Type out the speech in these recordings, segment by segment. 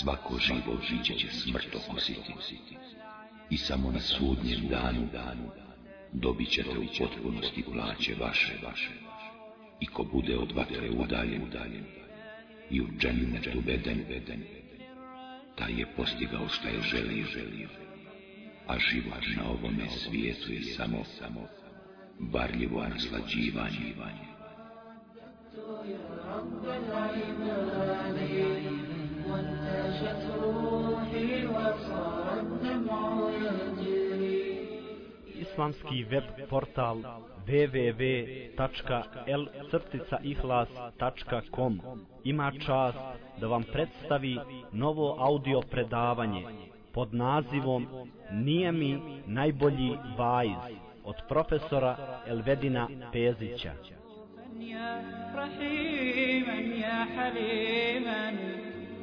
svako živo žiće će smrt okusiti. I samo na sudnjem danu danu dobit ćete u potpunosti plaće vaše, vaše. I ko bude od vatre udaljen, udaljen, i u džennetu beden, beden, taj je postigao šta je želio, želio. A život na ovome svijetu je samo, samo, varljivo arslađivanje. To je islamski web portal www.l-ihlas.com ima čast da vam predstavi novo audio predavanje pod nazivom Nije mi najbolji vajz od profesora Elvedina Pezića. يا رحيما يا حليما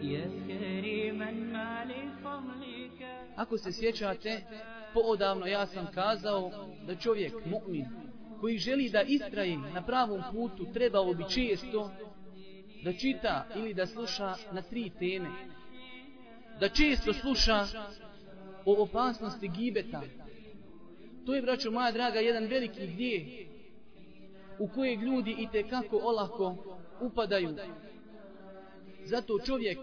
يا كريما ما لفضلك Ako se sjećate, poodavno ja sam kazao da čovjek, mu'min, koji želi da istraje na pravom putu, trebao bi često da čita ili da sluša na tri teme. Da često sluša o opasnosti gibeta. To je, braćo moja draga, jedan veliki gdje u kojeg ljudi i kako olako upadaju. Zato čovjek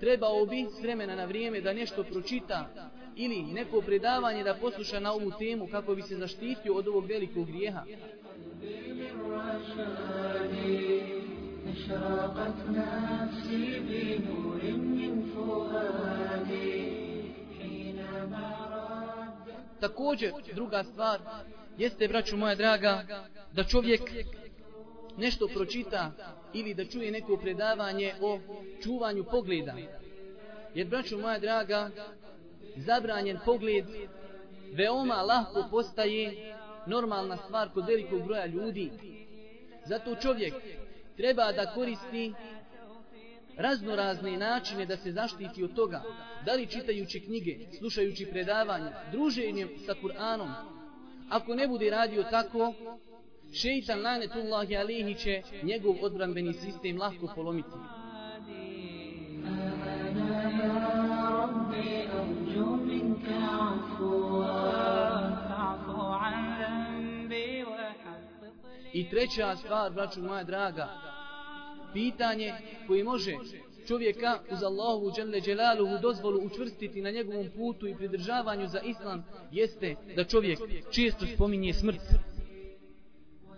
trebao bi s vremena na vrijeme da nešto pročita ili neko predavanje da posluša na ovu temu kako bi se zaštitio od ovog velikog grijeha. أشرقت نفسي بنور من فؤادي حينما رددت Također, druga stvar, jeste, braću moja draga, da čovjek nešto pročita ili da čuje neko predavanje o čuvanju pogleda. Jer, braću moja draga, zabranjen pogled veoma lahko postaje normalna stvar kod velikog broja ljudi. Zato čovjek treba da koristi raznorazne načine da se zaštiti od toga, da li čitajući knjige, slušajući predavanja, druženjem sa Kur'anom. Ako ne bude radio tako, šeitan lanetullahi alihi će njegov odbranbeni sistem lahko polomiti. I treća stvar, braću moja draga, pitanje koje može čovjeka uz Allahovu dželle dželaluhu dozvolu učvrstiti na njegovom putu i pridržavanju za islam jeste da čovjek često spominje smrt.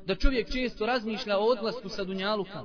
Da čovjek često razmišlja o odlasku sa dunjaluka.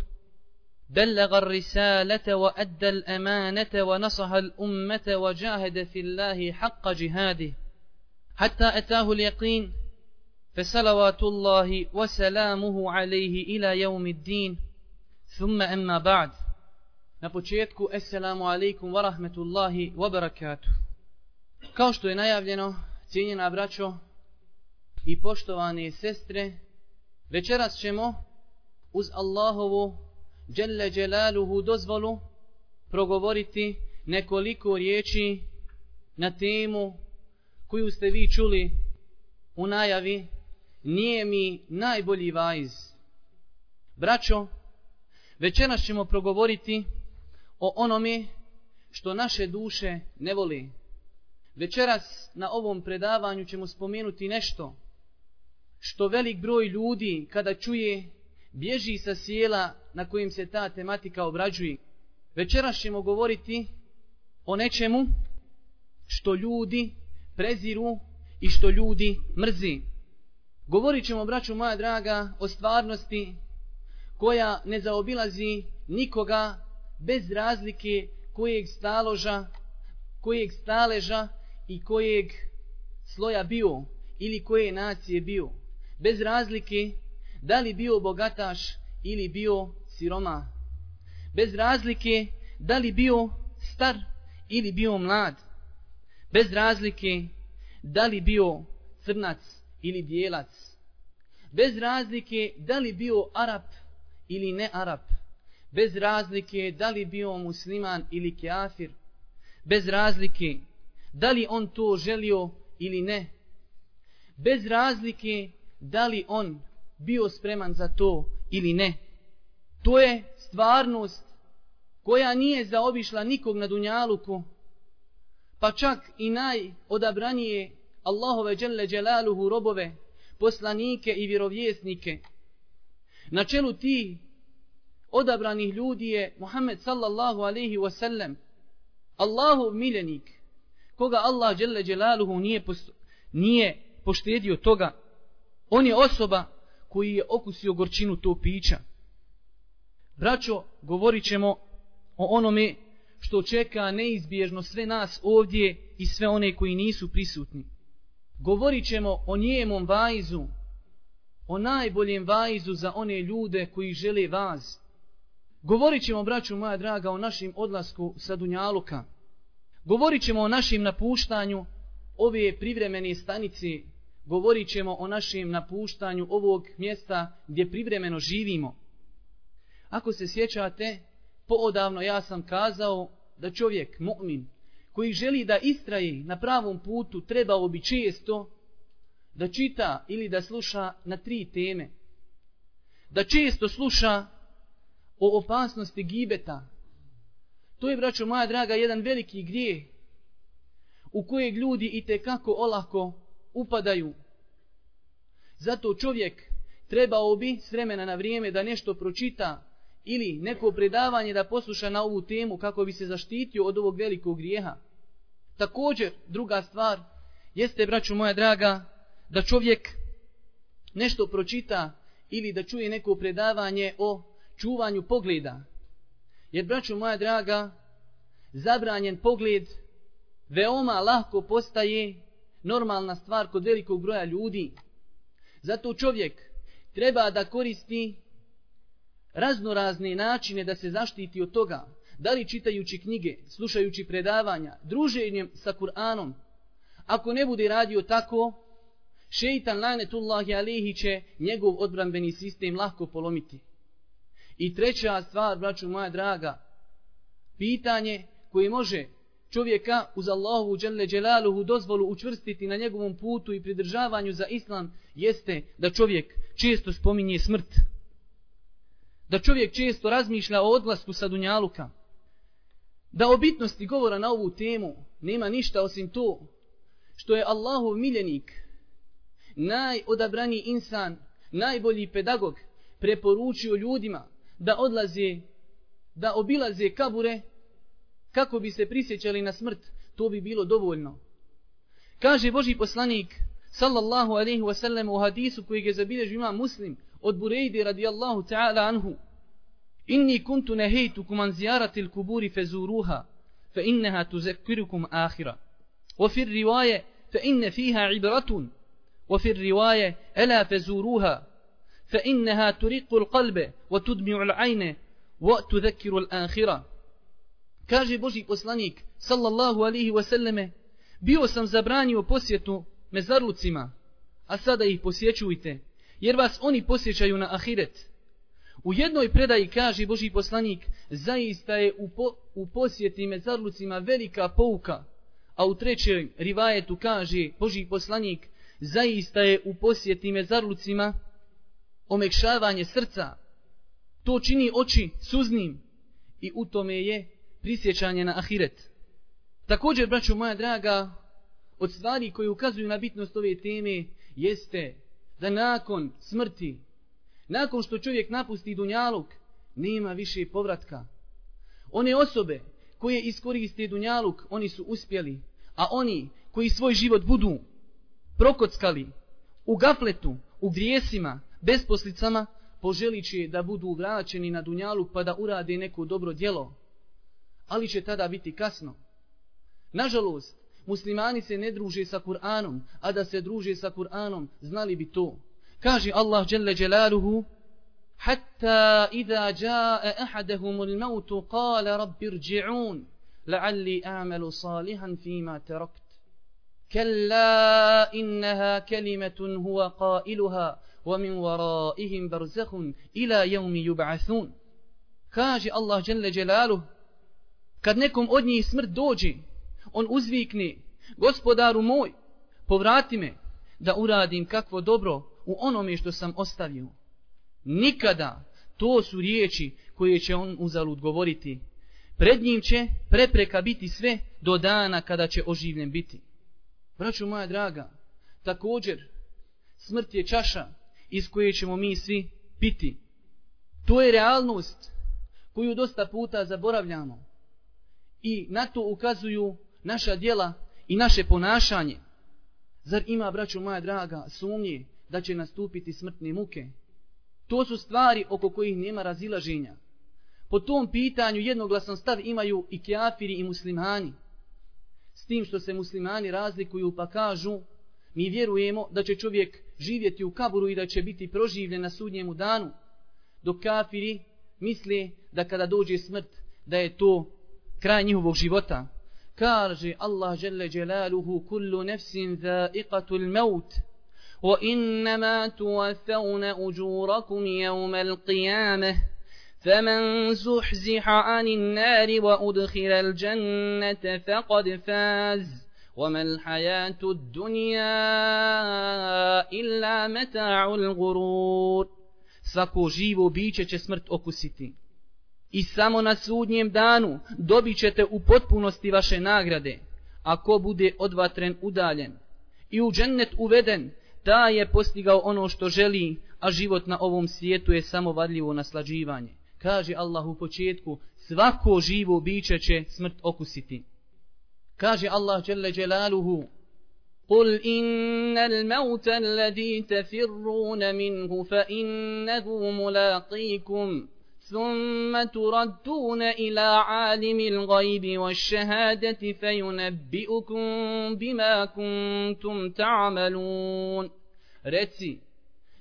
بلغ الرسالة وأدى الأمانة ونصح الأمة وجاهد في الله حق جهاده حتى أتاه اليقين فصلوات الله وسلامه عليه إلى يوم الدين ثم أما بعد Na alaikum wa rahmetullahi wa barakatuh. Kao što je najavljeno, cijenjena braćo i poštovane sestre, večeras ćemo uz Allahovu Đelle Đelaluhu dozvolu progovoriti nekoliko riječi na temu koju ste vi čuli u najavi nije mi najbolji vajz. Braćo, večeras ćemo progovoriti o onome što naše duše ne voli. Večeras na ovom predavanju ćemo spomenuti nešto što velik broj ljudi kada čuje bježi sa sjela na kojim se ta tematika obrađuje. Večeras ćemo govoriti o nečemu što ljudi preziru i što ljudi mrzi. Govorit ćemo, braću moja draga, o stvarnosti koja ne zaobilazi nikoga bez razlike kojeg staloža, kojeg staleža i kojeg sloja bio ili koje nacije bio. Bez razlike da li bio bogataš ili bio siroma. Bez razlike da li bio star ili bio mlad. Bez razlike da li bio crnac ili bijelac. Bez razlike da li bio Arab ili ne Arab. Bez razlike da li bio musliman ili kafir. Bez razlike da li on to želio ili ne. Bez razlike da li on bio spreman za to ili ne. To je stvarnost koja nije zaobišla nikog na Dunjaluku, pa čak i najodabranije Allahove dželle dželaluhu robove, poslanike i vjerovjesnike. Na čelu ti odabranih ljudi je Muhammed sallallahu alaihi wasallam, Allahov miljenik, koga Allah dželle dželaluhu nije, nije poštedio toga. On je osoba koji je okusio gorčinu tog pića. Braćo, govorit ćemo o onome što čeka neizbježno sve nas ovdje i sve one koji nisu prisutni. Govorit ćemo o njemom vajzu, o najboljem vajzu za one ljude koji žele vaz. Govorit ćemo, braću moja draga, o našim odlasku sa Dunjaluka. Govorit ćemo o našim napuštanju ove privremene stanice. Govorit ćemo o našem napuštanju ovog mjesta gdje privremeno živimo. Ako se sjećate, poodavno ja sam kazao da čovjek, mu'min, koji želi da istraji na pravom putu, trebao bi često da čita ili da sluša na tri teme. Da često sluša o opasnosti gibeta. To je, braćo moja draga, jedan veliki grijeh u kojeg ljudi i te kako olako upadaju. Zato čovjek trebao bi s vremena na vrijeme da nešto pročita ili neko predavanje da posluša na ovu temu kako bi se zaštitio od ovog velikog grijeha. Također, druga stvar, jeste, braću moja draga, da čovjek nešto pročita ili da čuje neko predavanje o čuvanju pogleda. Jer, braću moja draga, zabranjen pogled veoma lahko postaje normalna stvar kod velikog broja ljudi. Zato čovjek treba da koristi raznorazne načine da se zaštiti od toga, da li čitajući knjige, slušajući predavanja, druženjem sa Kur'anom. Ako ne bude radio tako, šeitan lanetullahi alihi će njegov odbranbeni sistem lahko polomiti. I treća stvar, braću moja draga, pitanje koje može čovjeka uz Allahu dželle dželaluhu dozvolu učvrstiti na njegovom putu i pridržavanju za islam jeste da čovjek često spominje smrt. Da čovjek često razmišlja o odlasku sa Dunjaluka, da o bitnosti govora na ovu temu nema ništa osim to što je Allahov miljenik, najodabrani insan, najbolji pedagog, preporučio ljudima da odlaze, da obilaze kabure kako bi se prisjećali na smrt, to bi bilo dovoljno. Kaže Boži poslanik, sallallahu alaihi wasallam u hadisu koji je zabilježio imam muslim, od Burejde radijallahu ta'ala anhu inni kuntu nehejtukum an zijarati l-kuburi fezuruha fa inneha tuzekirukum ahira wa fir rivaje fa inne fiha ibratun wa fir rivaje ela fezuruha fa inneha turiku l-qalbe kaže Boži poslanik sallallahu alihi wasallame bio sam zabranio posjetu mezarlucima a sada ih posjećujte jer vas oni posjećaju na ahiret. U jednoj predaji kaže Boži poslanik, zaista je u, po, u posjeti mezarlucima velika pouka, a u trećoj rivajetu kaže Boži poslanik, zaista je u posjeti mezarlucima omekšavanje srca. To čini oči suznim i u tome je prisjećanje na ahiret. Također, braćo moja draga, od stvari koje ukazuju na bitnost ove teme jeste da nakon smrti, nakon što čovjek napusti dunjaluk, nema više povratka. One osobe koje iskoriste dunjaluk, oni su uspjeli, a oni koji svoj život budu prokockali u gafletu, u grijesima, besposlicama, poželit će da budu vraćeni na dunjaluk pa da urade neko dobro djelo. Ali će tada biti kasno. Nažalost, muslimani se ne druže sa Kur'anom, a da se druže sa Kur'anom, znali bi to. Kaže Allah dželle dželaluhu, حتى إذا جاء أحدهم الموت قال رب ارجعون لعلي أعمل صالحا فيما تركت كلا إنها كلمة هو قائلها ومن ورائهم برزخ إلى يوم يبعثون kaže Allah dželle dželaluhu kad nekom od njih smrt dođe on uzvikne gospodaru moj povrati me da uradim kakvo dobro u onome što sam ostavio. Nikada. To su riječi koje će on uzalud govoriti. Pred njim će prepreka biti sve do dana kada će oživljen biti. Braću moja draga također smrt je čaša iz koje ćemo mi svi piti. To je realnost koju dosta puta zaboravljamo i na to ukazuju naša djela i naše ponašanje. Zar ima, braćo moja draga, sumnje da će nastupiti smrtne muke? To su stvari oko kojih nema razilaženja. Po tom pitanju jednoglasan stav imaju i kjafiri i muslimani. S tim što se muslimani razlikuju pa kažu, mi vjerujemo da će čovjek živjeti u kaburu i da će biti proživljen na sudnjemu danu. Dok kafiri misle da kada dođe smrt, da je to kraj njihovog života. Kaže Allah žele jalaluhu kullu nefsin zaiqatul maut wa tuwathawna ujurakum yawmal qiyamah فمن زحزح عن النار وأدخل الجنة فقد فاز وما الحياة الدنيا إلا متاع الغرور Svako živo biće će smrt okusiti. I samo na sudnjem danu dobit ćete u potpunosti vaše nagrade, ako bude odvatren udaljen. I u džennet uveden, ta je postigao ono što želi, a život na ovom svijetu je samo vadljivo naslađivanje. Kaže Allah u početku, svako živo biće će smrt okusiti. Kaže Allah dželle dželaluhu, قل mauta الموت الذي minhu fa innahu ملاقيكم ثم تردون إلى عالم الغيب والشهادة فينبئكم بما كنتم تعملون Reci,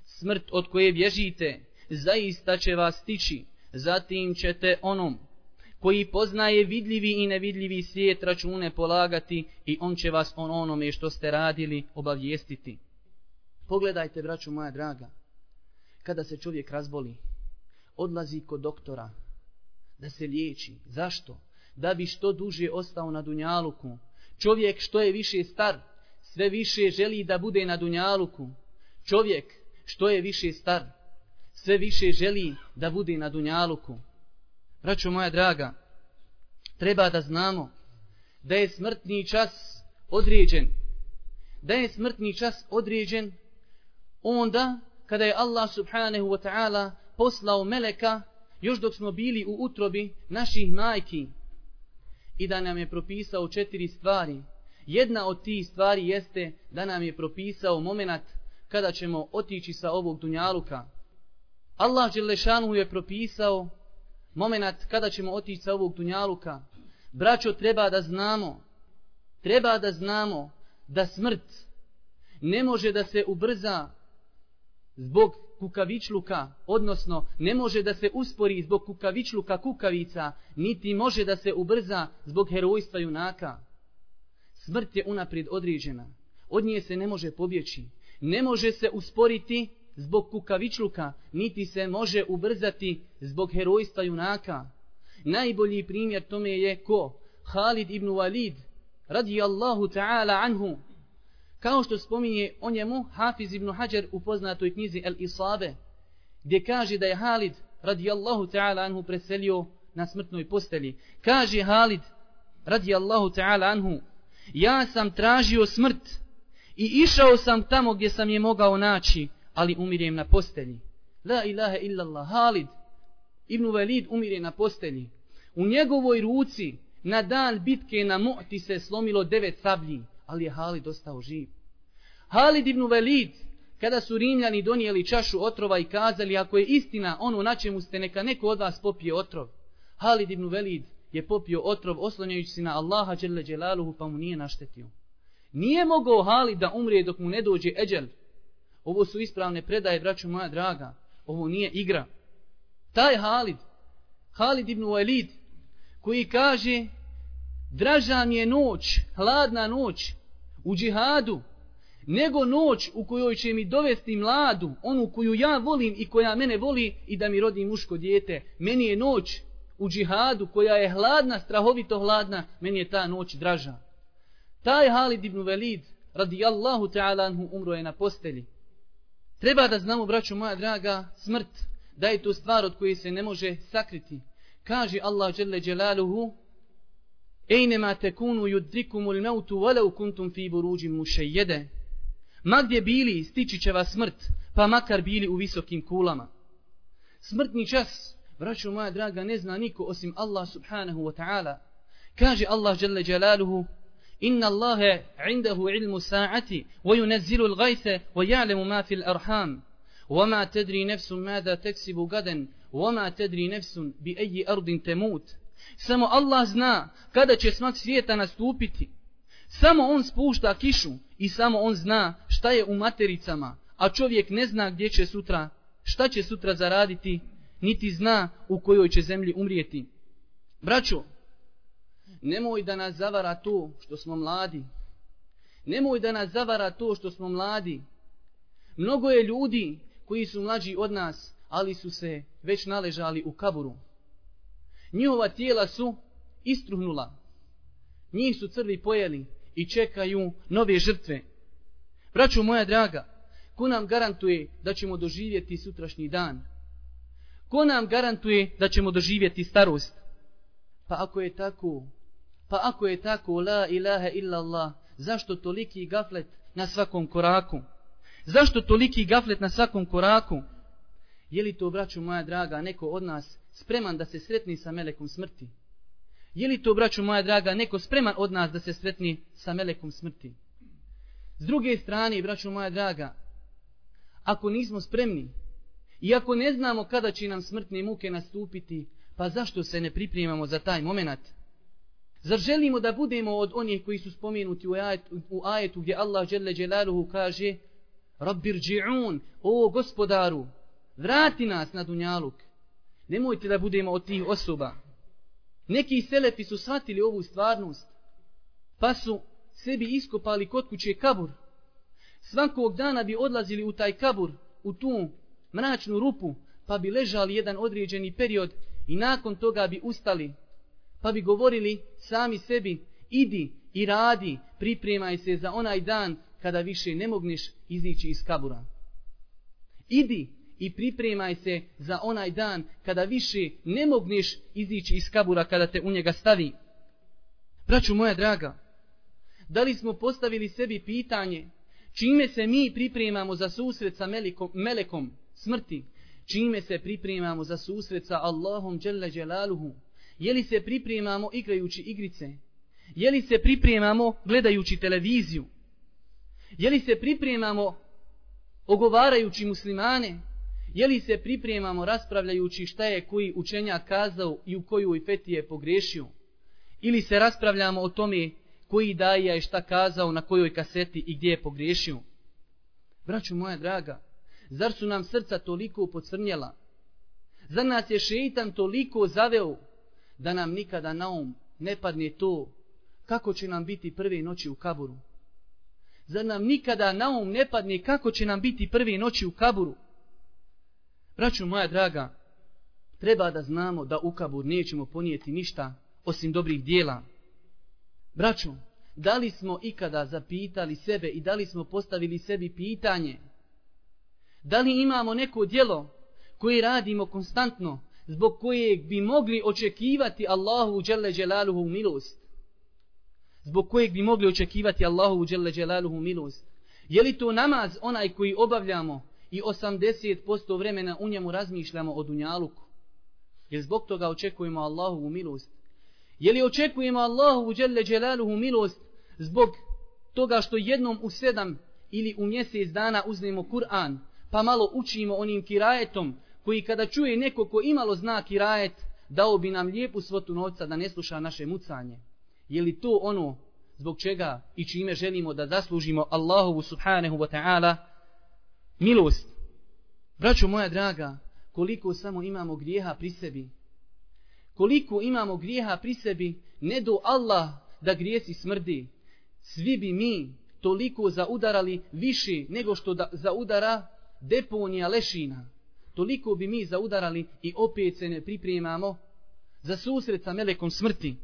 smrt od koje bježite, zaista će vas stići, zatim ćete onom koji poznaje vidljivi i nevidljivi svijet račune polagati i on će vas on onome što ste radili obavijestiti. Pogledajte, braću moja draga, kada se čovjek razboli, odlazi kod doktora da se liječi. Zašto? Da bi što duže ostao na Dunjaluku. Čovjek što je više star, sve više želi da bude na Dunjaluku. Čovjek što je više star, sve više želi da bude na Dunjaluku. Braćo moja draga, treba da znamo da je smrtni čas određen. Da je smrtni čas određen onda kada je Allah subhanahu wa ta'ala poslao meleka još dok smo bili u utrobi naših majki i da nam je propisao četiri stvari. Jedna od tih stvari jeste da nam je propisao moment kada ćemo otići sa ovog dunjaluka. Allah Đelešanu je propisao moment kada ćemo otići sa ovog dunjaluka. Braćo, treba da znamo, treba da znamo da smrt ne može da se ubrza zbog kukavičluka, odnosno ne može da se uspori zbog kukavičluka kukavica, niti može da se ubrza zbog herojstva junaka. Smrt je unaprijed određena. Od nje se ne može pobjeći. Ne može se usporiti zbog kukavičluka, niti se može ubrzati zbog herojstva junaka. Najbolji primjer tome je ko? Halid ibn Walid, radijallahu ta'ala anhu, Kao što spominje o njemu Hafiz ibn Hajar u poznatoj knjizi El Isabe, gdje kaže da je Halid radijallahu ta'ala anhu preselio na smrtnoj posteli. Kaže Halid radijallahu ta'ala anhu, ja sam tražio smrt i išao sam tamo gdje sam je mogao naći, ali umirem na postelji. La ilaha illallah, Halid ibn Velid umire na postelji. U njegovoj ruci na dan bitke na Mu'ti se slomilo devet sablji, ali je Halid ostao živ. Halid ibn Velid, kada su Rimljani donijeli čašu otrova i kazali, ako je istina ono na čemu ste, neka neko od vas popije otrov. Halid ibn Velid je popio otrov oslonjajući se na Allaha dželle dželaluhu pa mu nije naštetio. Nije mogao Halid da umrije dok mu ne dođe eđel. Ovo su ispravne predaje, braću moja draga. Ovo nije igra. Taj Halid, Halid ibn Walid, koji kaže, draža mi je noć, hladna noć, u džihadu, nego noć u kojoj će mi dovesti mladu, onu koju ja volim i koja mene voli i da mi rodi muško dijete. Meni je noć u džihadu koja je hladna, strahovito hladna, meni je ta noć draža. Taj Halid ibn Velid, radijallahu ta'ala anhu, umro je na postelji. Treba da znamo, braćo moja draga, smrt, da je to stvar od koje se ne može sakriti. Kaže Allah dželle dželaluhu, Ejnema tekunu yudrikumul mautu walau kuntum fi burujin mushayyada. Ma gdje bili stići će vas smrt, pa makar bili u visokim kulama. Smrtni čas, braćo moja draga, ne zna niko osim Allah subhanahu wa ta'ala. Kaže Allah dželle dželaluhu, Inna Allahe indahu ilmu sa'ati, wa yunazzilu l-gajse, wa ja'lemu ma fil arham. وما تدري نفس ماذا تكسب غدا وما تدري نفس بأي أرض تموت Samo Allah zna kada će smak svijeta nastupiti. Samo on spušta kišu i samo on zna šta je u matericama, a čovjek ne zna gdje će sutra, šta će sutra zaraditi, niti zna u kojoj će zemlji umrijeti. Braćo, nemoj da nas zavara to što smo mladi. Nemoj da nas zavara to što smo mladi. Mnogo je ljudi koji su mlađi od nas, ali su se već naležali u kaburu. Njihova tijela su istruhnula. Njih su crvi pojeli i čekaju nove žrtve. Braćo moja draga, ko nam garantuje da ćemo doživjeti sutrašnji dan? Ko nam garantuje da ćemo doživjeti starost? Pa ako je tako, pa ako je tako, la ilaha illallah, zašto toliki gaflet na svakom koraku? Zašto toliki gaflet na svakom koraku? Je li to, braću moja draga, neko od nas spreman da se sretni sa melekom smrti? Je li to, braću moja draga, neko spreman od nas da se sretni sa melekom smrti? S druge strane, braću moja draga, ako nismo spremni i ako ne znamo kada će nam smrtne muke nastupiti, pa zašto se ne pripremamo za taj moment? Zar želimo da budemo od onih koji su spomenuti u ajetu, u ajetu gdje Allah dželle dželaluhu kaže Rabbir dži'un, o gospodaru, vrati nas na dunjaluk. Nemojte da budemo od tih osoba. Neki selefi su shvatili ovu stvarnost, pa su sebi iskopali kod kuće kabur. Svakog dana bi odlazili u taj kabur, u tu mračnu rupu, pa bi ležali jedan određeni period i nakon toga bi ustali, pa bi govorili sami sebi, idi i radi, pripremaj se za onaj dan kada više ne mogneš izići iz kabura. Idi i pripremaj se za onaj dan kada više ne mogneš izići iz kabura kada te u njega stavi. Braću moja draga, da li smo postavili sebi pitanje čime se mi pripremamo za susret sa melikom, melekom smrti, čime se pripremamo za susret sa Allahom dželle Đelaluhu, je li se pripremamo igrajući igrice, je li se pripremamo gledajući televiziju, Je li se pripremamo ogovarajući muslimane? Je li se pripremamo raspravljajući šta je koji učenja kazao i u koju ifeti je pogrešio? Ili se raspravljamo o tome koji daja je šta kazao na kojoj kaseti i gdje je pogrešio? Braću moja draga, zar su nam srca toliko pocrnjela? Zar nas je šeitan toliko zaveo da nam nikada na um ne padne to kako će nam biti prve noći u kaburu? Zar nam nikada na um ne padne kako će nam biti prvi noći u kaburu? Braću moja draga, treba da znamo da u kabur nećemo ponijeti ništa osim dobrih dijela. Braću, da li smo ikada zapitali sebe i da li smo postavili sebi pitanje? Da li imamo neko dijelo koje radimo konstantno zbog kojeg bi mogli očekivati Allahu dželle dželaluhu milost? zbog kojeg bi mogli očekivati Allahu dželle dželaluhu milost? Je li to namaz onaj koji obavljamo i 80% vremena u njemu razmišljamo o dunjaluku? Jer zbog toga očekujemo Allahovu milost? Je li očekujemo Allahovu dželle dželaluhu milost zbog toga što jednom u sedam ili u mjesec dana uznemo Kur'an, pa malo učimo onim kirajetom, koji kada čuje neko ko imalo zna kirajet, dao bi nam lijepu svotu novca da ne sluša naše mucanje. Je li to ono zbog čega i čime želimo da zaslužimo Allahovu subhanahu wa ta'ala milost? Braćo moja draga, koliko samo imamo grijeha pri sebi, koliko imamo grijeha pri sebi, ne do Allah da grijesi smrdi, svi bi mi toliko zaudarali više nego što da zaudara deponija lešina. Toliko bi mi zaudarali i opet se ne pripremamo za susret sa melekom smrti.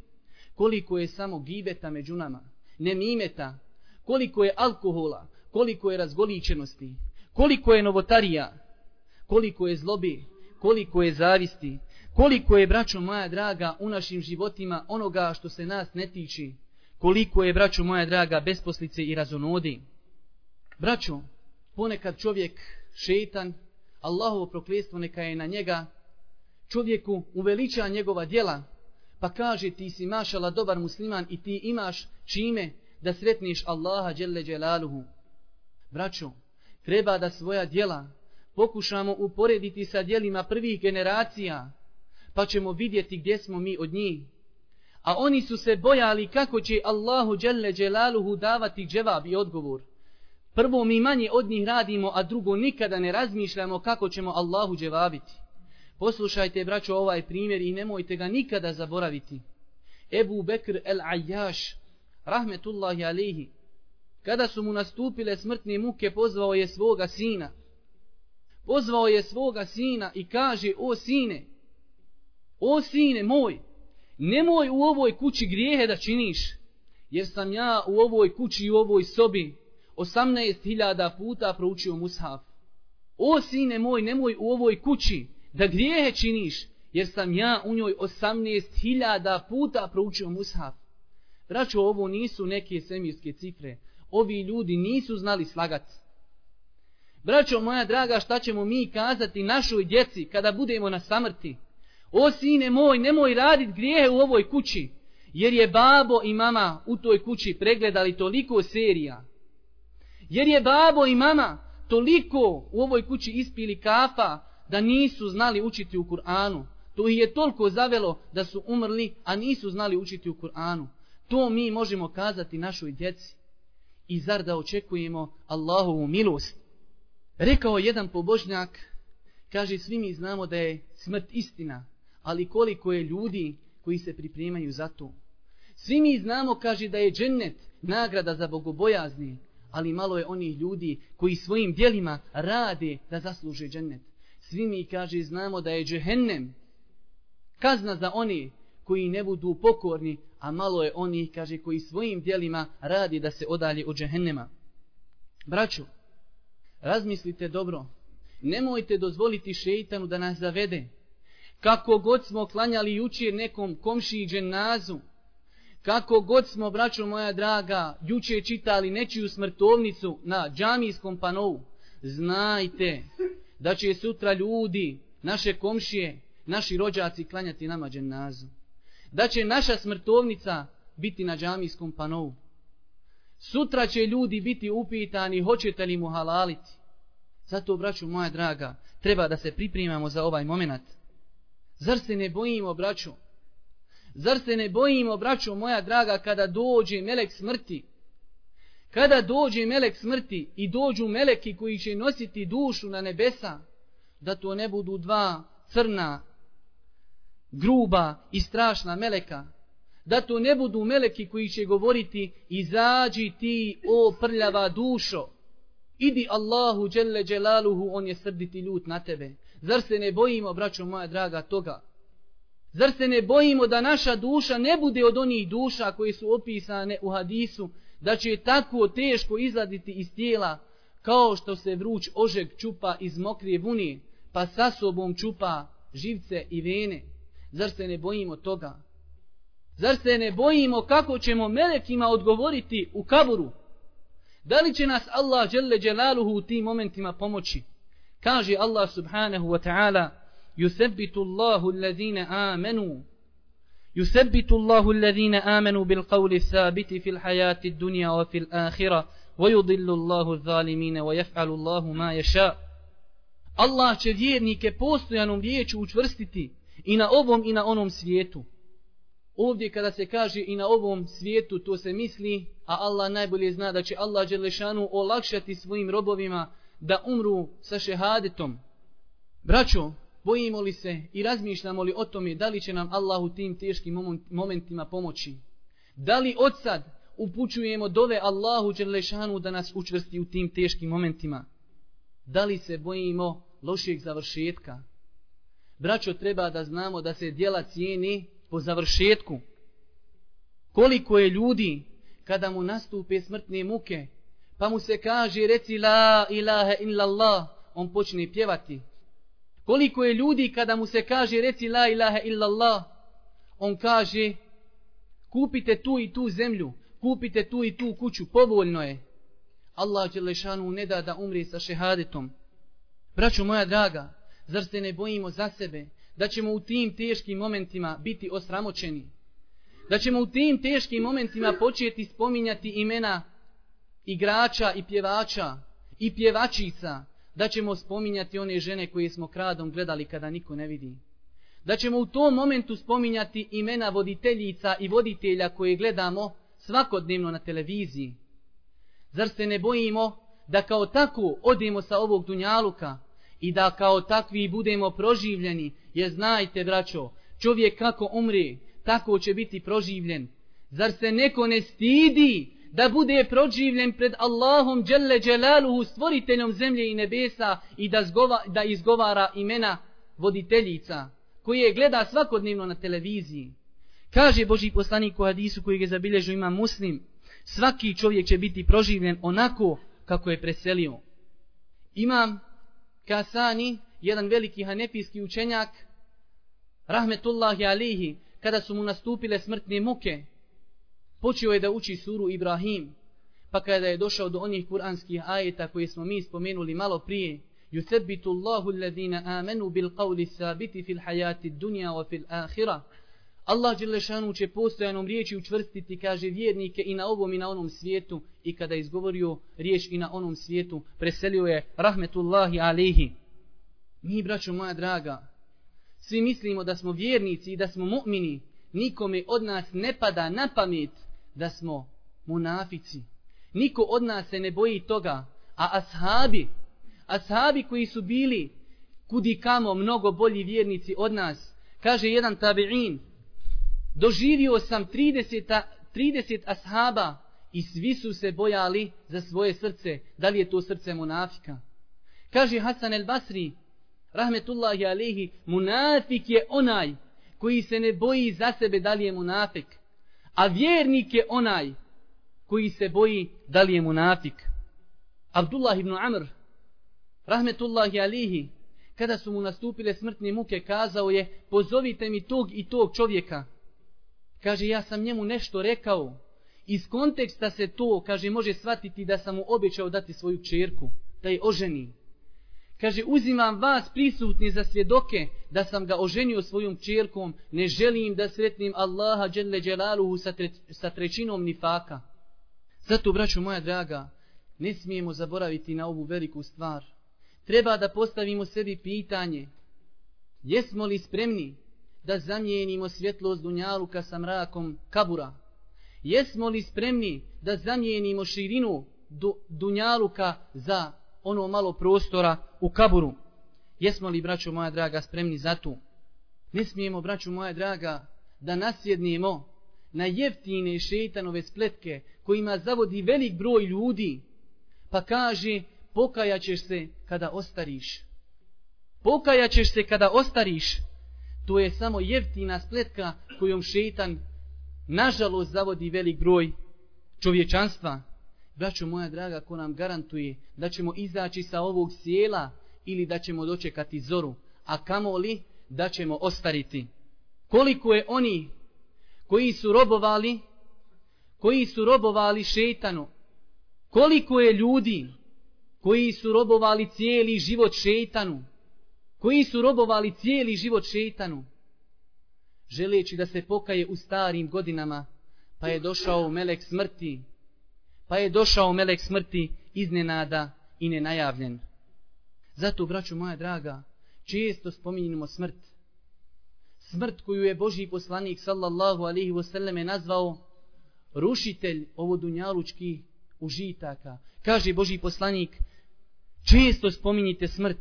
Koliko je samo gibeta među nama, nemimeta, koliko je alkohola, koliko je razgoličenosti, koliko je novotarija, koliko je zlobi, koliko je zavisti, koliko je, braćo moja draga, u našim životima onoga što se nas ne tiči, koliko je, braćo moja draga, besposlice i razonodi. Braćo, ponekad čovjek, šetan, Allahovo prokljestvo neka je na njega, čovjeku uveliča njegova djela, pa kaže ti si mašala dobar musliman i ti imaš čime da sretniš Allaha djelle djelaluhu. Braćo, treba da svoja djela pokušamo uporediti sa djelima prvih generacija, pa ćemo vidjeti gdje smo mi od njih a oni su se bojali kako će Allahu dželle Đelaluhu davati dževab i odgovor. Prvo mi manje od njih radimo, a drugo nikada ne razmišljamo kako ćemo Allahu dževabiti. Poslušajte, braćo, ovaj primjer i nemojte ga nikada zaboraviti. Ebu Bekr el-Ajjaš, rahmetullahi alihi, kada su mu nastupile smrtne muke, pozvao je svoga sina. Pozvao je svoga sina i kaže, o sine, o sine moj, nemoj u ovoj kući grijehe da činiš, jer sam ja u ovoj kući i u ovoj sobi 18.000 puta proučio mushaf. O sine moj, nemoj u ovoj kući da grijehe činiš, jer sam ja u njoj 18.000 puta proučio mushaf. Braćo, ovo nisu neke semirske cifre. Ovi ljudi nisu znali slagati. Braćo moja draga, šta ćemo mi kazati našoj djeci kada budemo na samrti? O sine moj, nemoj radit grijehe u ovoj kući, jer je babo i mama u toj kući pregledali toliko serija. Jer je babo i mama toliko u ovoj kući ispili kafa da nisu znali učiti u Kur'anu. To ih je toliko zavelo da su umrli, a nisu znali učiti u Kur'anu. To mi možemo kazati našoj djeci. I zar da očekujemo Allahovu milost? Rekao jedan pobožnjak, kaže svi mi znamo da je smrt istina, ali koliko je ljudi koji se pripremaju za to. Svi mi znamo, kaže, da je džennet nagrada za bogobojazni, ali malo je onih ljudi koji svojim dijelima rade da zasluže džennet. Svi mi, kaže, znamo da je džehennem kazna za oni koji ne budu pokorni, a malo je onih, kaže, koji svojim dijelima radi da se odalje od džehennema. Braću, razmislite dobro, nemojte dozvoliti šeitanu da nas zavede, kako god smo klanjali jučer nekom komšiji dženazu, kako god smo, braćo moja draga, jučer čitali nečiju smrtovnicu na džamijskom panovu, znajte da će sutra ljudi, naše komšije, naši rođaci klanjati nama dženazu. Da će naša smrtovnica biti na džamijskom panovu. Sutra će ljudi biti upitani hoćete li mu halaliti. Zato, braću moja draga, treba da se pripremamo za ovaj moment. Zar se ne bojimo, braćo? Zar se ne bojimo, braćo moja draga, kada dođe melek smrti? Kada dođe melek smrti i dođu meleki koji će nositi dušu na nebesa, da to ne budu dva crna, gruba i strašna meleka, da to ne budu meleki koji će govoriti izađi ti, o prljava dušo, idi Allahu, dželle dželaluhu, on je srditi ljut na tebe. Zar se ne bojimo, braćo moja draga, toga? Zar se ne bojimo da naša duša ne bude od onih duša koji su opisane u hadisu, da će tako teško izladiti iz tijela, kao što se vruć ožeg čupa iz mokrije vuni, pa sa sobom čupa živce i vene? Zar se ne bojimo toga? Zar se ne bojimo kako ćemo melekima odgovoriti u kaburu? Da li će nas Allah dželle dželaluhu u tim momentima pomoći? Kaže Allah subhanahu wa ta'ala Yuthabbitu Allahu alladhina amanu يثبت الله الذين آمنوا بالقول الثابت في الحياة الدنيا وفي الآخرة ويضل الله الظالمين ويفعل الله ما يشاء Allah će vjernike postojanom riječu učvrstiti i na ovom i na onom svijetu. Ovdje kada se kaže i na ovom svijetu to se misli, a Allah najbolje zna da će Allah Đelešanu olakšati svojim robovima da umru sa šehadetom. Braćo, bojimo li se i razmišljamo li o tome da li će nam Allah u tim teškim momentima pomoći? Da li od sad upućujemo dove Allahu Đelešanu da nas učvrsti u tim teškim momentima? Da li se bojimo lošeg završetka? Braćo, treba da znamo da se dijela cijeni po završetku. Koliko je ljudi kada mu nastupe smrtne muke, pa mu se kaže reci la ilaha illallah, on počne pjevati. Koliko je ljudi kada mu se kaže reci la ilaha illallah, on kaže kupite tu i tu zemlju, kupite tu i tu kuću, povoljno je. Allah Đelešanu ne da da umri sa šehadetom. Braćo moja draga, zar se ne bojimo za sebe, da ćemo u tim teškim momentima biti osramoćeni? Da ćemo u tim teškim momentima početi spominjati imena igrača i pjevača i pjevačica, da ćemo spominjati one žene koje smo kradom gledali kada niko ne vidi. Da ćemo u tom momentu spominjati imena voditeljica i voditelja koje gledamo svakodnevno na televiziji. Zar se ne bojimo da kao tako odemo sa ovog dunjaluka i da kao takvi budemo proživljeni, je znajte, braćo, čovjek kako umri, tako će biti proživljen. Zar se neko ne stidi da bude proživljen pred Allahom dželle Đelaluhu, stvoriteljom zemlje i nebesa i da, zgova, da izgovara imena voditeljica koje gleda svakodnevno na televiziji. Kaže Boži poslanik u hadisu koji je zabilježio ima muslim, svaki čovjek će biti proživljen onako kako je preselio. Imam Kasani, jedan veliki hanefijski učenjak, rahmetullahi alihi, kada su mu nastupile smrtne muke, počeo je da uči suru Ibrahim, pa kada je došao do onih kuranskih ajeta koje smo mi spomenuli malo prije, يثبت الله الذين آمنوا بالقول الثابت في الحياة الدنيا وفي الآخرة Allah Đelešanu će postojanom riječi učvrstiti, kaže vjernike i na ovom i na onom svijetu. I kada je izgovorio riječ i na onom svijetu, preselio je rahmetullahi alihi. Mi, braćo moja draga, svi mislimo da smo vjernici i da smo mu'mini. Nikome od nas ne pada na pamet da smo munafici. Niko od nas se ne boji toga. A ashabi, ashabi koji su bili kudi kamo mnogo bolji vjernici od nas, kaže jedan tabi'in, doživio sam 30, 30 ashaba i svi su se bojali za svoje srce. Da li je to srce munafika? Kaže Hasan el Basri, rahmetullahi alehi, munafik je onaj koji se ne boji za sebe da li je munafik. A vjernik je onaj koji se boji da li je munafik. Abdullah ibn Amr, rahmetullahi alihi, kada su mu nastupile smrtne muke, kazao je, pozovite mi tog i tog čovjeka. Kaže, ja sam njemu nešto rekao. Iz konteksta se to, kaže, može shvatiti da sam mu obećao dati svoju čerku, da je oženi. Kaže, uzimam vas prisutni za svjedoke da sam ga oženio svojom čerkom, ne želim da sretnim Allaha dželle dželaluhu sa, tre, sa trećinom nifaka. Zato, braću moja draga, ne smijemo zaboraviti na ovu veliku stvar. Treba da postavimo sebi pitanje, jesmo li spremni da zamijenimo svjetlost dunjaluka sa mrakom kabura? Jesmo li spremni da zamijenimo širinu du, dunjaluka za ono malo prostora u kaburu? Jesmo li, braćo moja draga, spremni za to? Ne smijemo, braćo moja draga, da nasjednemo na jeftine šeitanove spletke kojima zavodi velik broj ljudi, pa kaže, pokajaćeš se kada ostariš. Pokajaćeš se kada ostariš, to je samo jeftina spletka kojom šeitan nažalost zavodi velik broj čovječanstva. Braćo moja draga, ko nam garantuje da ćemo izaći sa ovog sjela ili da ćemo dočekati zoru, a kamo li da ćemo ostariti. Koliko je oni koji su robovali koji su robovali šeitanu. Koliko je ljudi koji su robovali cijeli život šeitanu. Koji su robovali cijeli život šeitanu. Želeći da se pokaje u starim godinama, pa je došao melek smrti. Pa je došao melek smrti iznenada i nenajavljen. Zato, braću moja draga, često spominjimo smrt. Smrt koju je Boži poslanik sallallahu alihi wasallam nazvao rušitelj ovodunjalučkih užitaka. Kaže Boži poslanik, često spominjite smrt,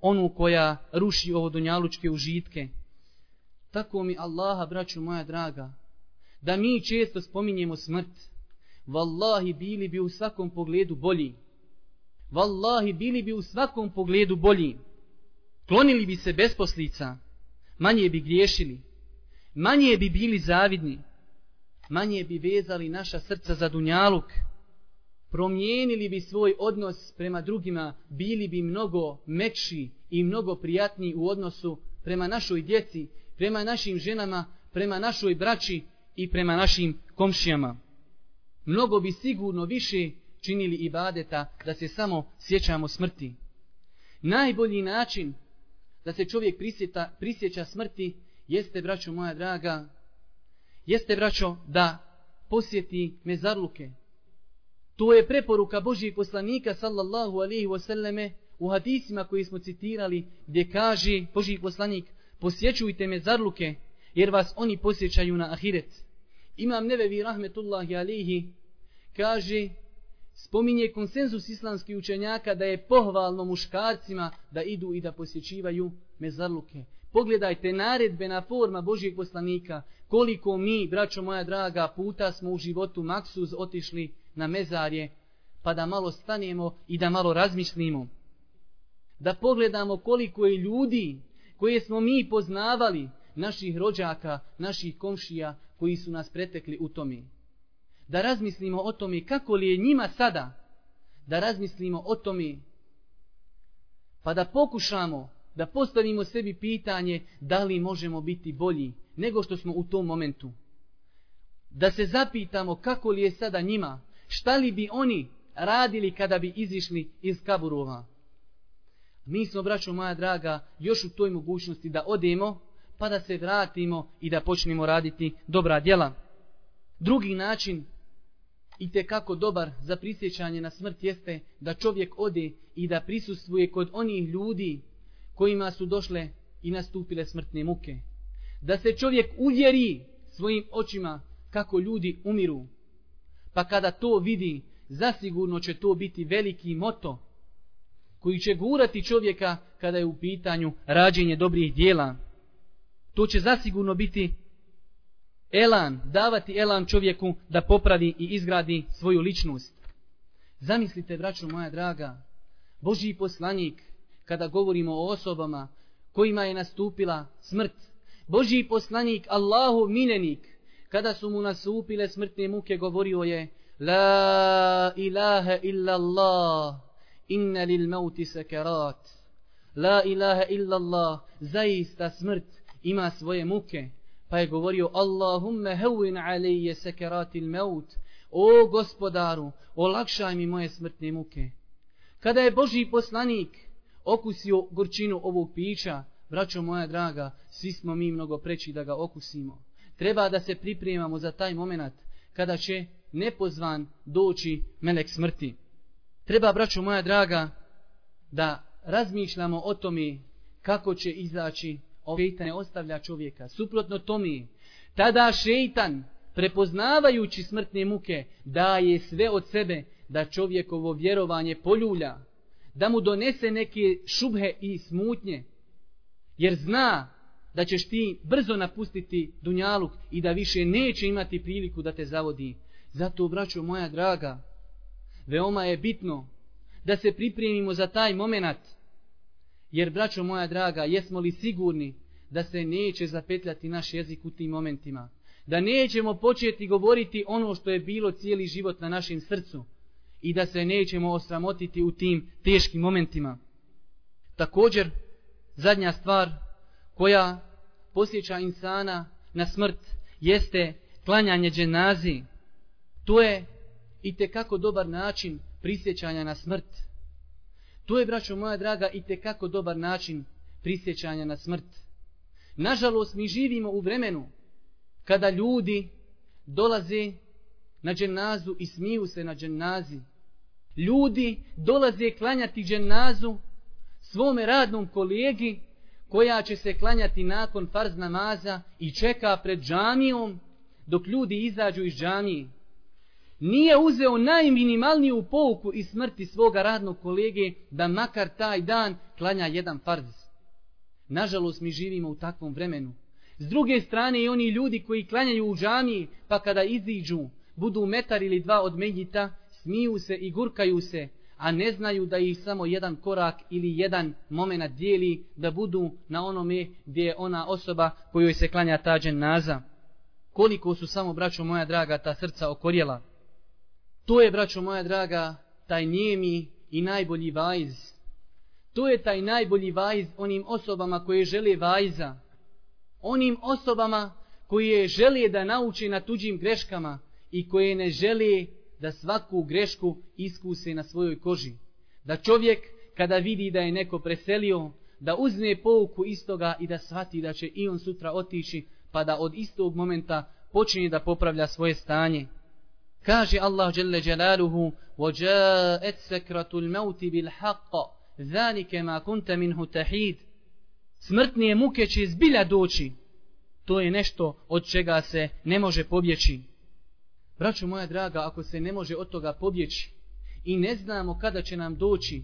onu koja ruši ovodunjalučke užitke. Tako mi Allaha, braću moja draga, da mi često spominjemo smrt, vallahi bili bi u svakom pogledu bolji. Wallahi bili bi u svakom pogledu bolji. Klonili bi se besposlica, manje bi griješili, manje bi bili zavidni, manje bi vezali naša srca za dunjaluk, promijenili bi svoj odnos prema drugima, bili bi mnogo mekši i mnogo prijatniji u odnosu prema našoj djeci, prema našim ženama, prema našoj braći i prema našim komšijama. Mnogo bi sigurno više činili ibadeta da se samo sjećamo smrti. Najbolji način da se čovjek prisjeta, prisjeća smrti jeste, braćo moja draga, jeste, braćo, da posjeti mezarluke. To je preporuka Božijeg poslanika, sallallahu alaihi wasallame, u hadisima koji smo citirali, gdje kaže Božiji poslanik, posjećujte mezarluke, jer vas oni posjećaju na ahiret. Imam nevevi rahmetullahi alaihi kaže, spominje konsenzus islamskih učenjaka da je pohvalno muškarcima da idu i da posjećivaju mezarluke. Pogledajte naredbena forma Božijeg poslanika, koliko mi, braćo moja draga, puta smo u životu maksuz otišli na mezarje, pa da malo stanemo i da malo razmislimo. Da pogledamo koliko je ljudi koje smo mi poznavali, naših rođaka, naših komšija, koji su nas pretekli u tome. Da razmislimo o tome kako li je njima sada, da razmislimo o tome, pa da pokušamo da postavimo sebi pitanje da li možemo biti bolji nego što smo u tom momentu. Da se zapitamo kako li je sada njima, šta li bi oni radili kada bi izišli iz kaburova. Mi smo, braćo moja draga, još u toj mogućnosti da odemo, pa da se vratimo i da počnemo raditi dobra djela. Drugi način i te kako dobar za prisjećanje na smrt jeste da čovjek ode i da prisustvuje kod onih ljudi kojima su došle i nastupile smrtne muke. Da se čovjek uvjeri svojim očima kako ljudi umiru. Pa kada to vidi, zasigurno će to biti veliki moto koji će gurati čovjeka kada je u pitanju rađenje dobrih dijela. To će zasigurno biti elan, davati elan čovjeku da popravi i izgradi svoju ličnost. Zamislite, braćo moja draga, Božji poslanik, kada govorimo o osobama kojima je nastupila smrt, Božji poslanik, Allahu miljenik, kada su mu nastupile smrtne muke, govorio je La ilaha illa Allah, inna lil mauti sakarat. La ilaha illa Allah, zaista smrt ima svoje muke. Pa je govorio Allahumme hevin alije sekeratil maut. O gospodaru olakšaj mi moje smrtne muke. Kada je Boži poslanik okusio gorčinu ovog pića. Braćo moja draga svi smo mi mnogo preći da ga okusimo. Treba da se pripremamo za taj moment kada će nepozvan doći melek smrti. Treba braćo moja draga da razmišljamo o tome kako će izaći šeitan ne ostavlja čovjeka. Suprotno tome, tada šeitan, prepoznavajući smrtne muke, daje sve od sebe da čovjekovo vjerovanje poljulja, da mu donese neke šubhe i smutnje, jer zna da ćeš ti brzo napustiti dunjaluk i da više neće imati priliku da te zavodi. Zato, braćo moja draga, veoma je bitno da se pripremimo za taj moment, Jer, braćo moja draga, jesmo li sigurni da se neće zapetljati naš jezik u tim momentima? Da nećemo početi govoriti ono što je bilo cijeli život na našem srcu i da se nećemo osramotiti u tim teškim momentima? Također, zadnja stvar koja posjeća insana na smrt jeste klanjanje dženazi, to je i te kako dobar način prisjećanja na smrt. To je, braćo moja draga, i te kako dobar način prisjećanja na smrt. Nažalost, mi živimo u vremenu kada ljudi dolaze na dženazu i smiju se na dženazi. Ljudi dolaze klanjati dženazu svome radnom kolegi koja će se klanjati nakon farz namaza i čeka pred džamijom dok ljudi izađu iz džamije. Nije uzeo najminimalniju pouku iz smrti svoga radnog kolege da makar taj dan klanja jedan farz. Nažalost, mi živimo u takvom vremenu. S druge strane i oni ljudi koji klanjaju u džamiji, pa kada iziđu, budu metar ili dva od medjita, smiju se i gurkaju se, a ne znaju da ih samo jedan korak ili jedan moment dijeli da budu na onome gdje je ona osoba kojoj se klanja tađen naza. Koliko su samo, braćo moja draga, ta srca okorjela. To je, braćo moja draga, taj njemi i najbolji vajz. To je taj najbolji vajz onim osobama koje žele vajza. Onim osobama koje žele da nauče na tuđim greškama i koje ne žele da svaku grešku iskuse na svojoj koži. Da čovjek kada vidi da je neko preselio, da uzme pouku istoga i da shvati da će i on sutra otići, pa da od istog momenta počinje da popravlja svoje stanje. Kaže Allah dželle dželaluhu: "Wajaa'at sakratul maut bil haqq, zalika ma kunta minhu tahid." Smrtne muke će zbilja doći. To je nešto od čega se ne može pobjeći. Braćo moja draga, ako se ne može od toga pobjeći i ne znamo kada će nam doći,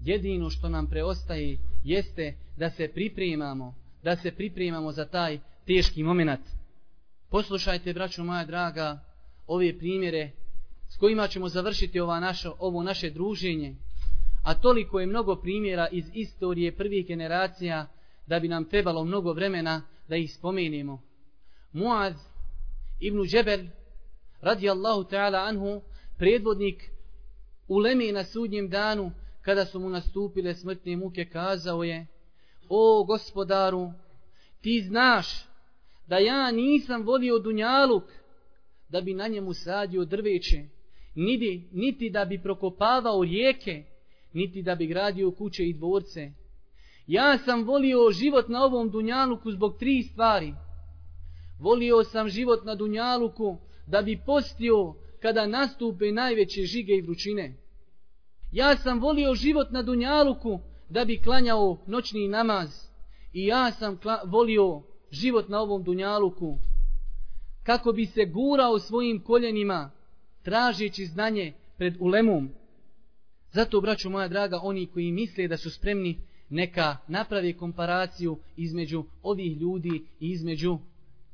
jedino što nam preostaje jeste da se pripremamo, da se pripremamo za taj teški moment. Poslušajte, braćo moja draga, ove primjere s kojima ćemo završiti ova naša, ovo naše druženje, a toliko je mnogo primjera iz istorije prvih generacija da bi nam trebalo mnogo vremena da ih spomenimo. Muaz ibn Džebel, radijallahu ta'ala anhu, predvodnik u na sudnjem danu, kada su mu nastupile smrtne muke, kazao je, o gospodaru, ti znaš da ja nisam volio dunjaluk, da bi na njemu sadio drveće, niti, niti da bi prokopavao rijeke, niti da bi gradio kuće i dvorce. Ja sam volio život na ovom dunjaluku zbog tri stvari. Volio sam život na dunjaluku da bi postio kada nastupe najveće žige i vrućine. Ja sam volio život na dunjaluku da bi klanjao noćni namaz. I ja sam volio život na ovom dunjaluku kako bi se gurao svojim koljenima tražeći znanje pred ulemom. Zato, braću moja draga, oni koji misle da su spremni neka napravi komparaciju između ovih ljudi i između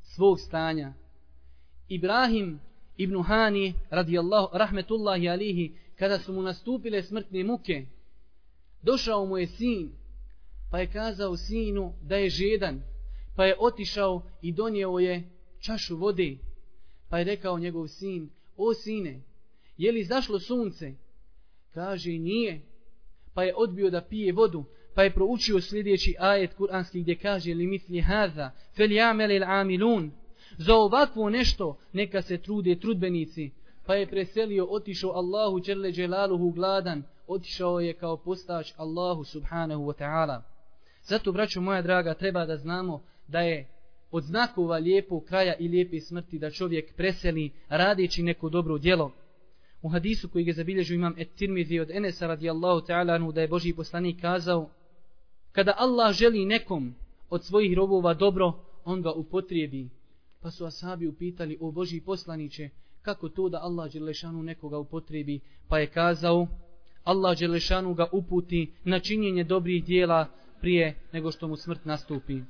svog stanja. Ibrahim ibn Hani, radijallahu, rahmetullahi alihi, kada su mu nastupile smrtne muke, došao mu je sin, pa je kazao sinu da je žedan, pa je otišao i donio je čašu vode, pa je rekao njegov sin, o sine, je li zašlo sunce? Kaže, nije. Pa je odbio da pije vodu, pa je proučio sljedeći ajet kuranski gdje kaže, li misli haza, fel jamel il amilun, za ovakvo nešto neka se trude trudbenici, pa je preselio, otišao Allahu čerle Đelaluhu gladan, otišao je kao postač Allahu subhanahu wa ta'ala. Zato, braćo moja draga, treba da znamo da je od znakova lijepog kraja i lijepe smrti da čovjek preseli radeći neko dobro djelo. U hadisu koji ga zabilježu imam et tirmizi od Enesa radijallahu ta'ala anu da je Boži poslanik kazao kada Allah želi nekom od svojih robova dobro, on ga upotrijebi. Pa su asabi upitali o Boži poslaniće kako to da Allah Đelešanu nekoga upotrebi? pa je kazao Allah Đelešanu ga uputi na činjenje dobrih dijela prije nego što mu smrt nastupi.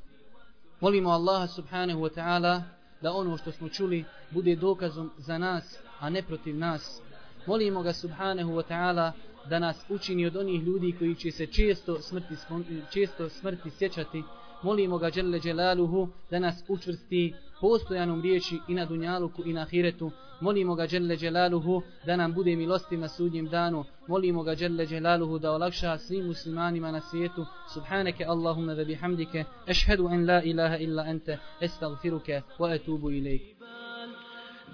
Molimo Allaha subhanahu wa ta'ala da ono što smo čuli bude dokazom za nas, a ne protiv nas. Molimo ga subhanahu wa ta'ala da nas učini od onih ljudi koji će se često smrti, često smrti sjećati. Molimo ga Đelle Đelaluhu da nas učvrsti postojanom riječi i na dunjaluku i na ahiretu. Molimo ga Đelle Đelaluhu da nam bude milostiv na sudnjem danu. Molimo ga Đelle Đelaluhu da olakša svim muslimanima na svijetu. Subhaneke Allahumma ve bihamdike. Ešhedu en la ilaha illa ente. Estagfiruke wa etubu ilaik.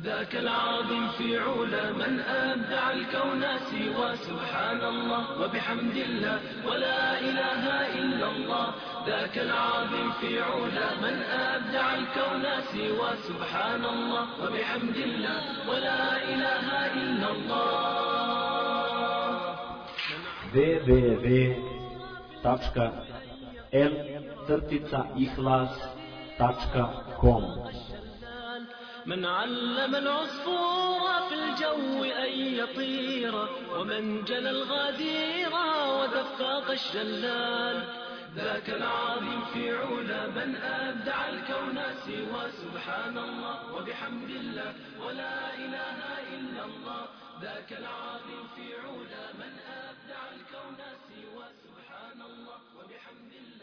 ذاك العظيم في علا من أبدع الكون سوى سبحان الله وبحمد الله ولا إله إلا الله ذاك العظيم في علا. من أبدع الكون سوى سبحان الله وبحمد الله ولا إله إلا الله www.l-ihlas.com من علم العصفور في الجو أن يطير ومن جلى الغدير ودفاق الشلال ذاك العظيم في علا من أبدع الكون سوى سبحان الله وبحمد الله ولا إله إلا الله. ذاك العظيم في علا من أبدع الكون سوى سبحان الله وبحمد الله.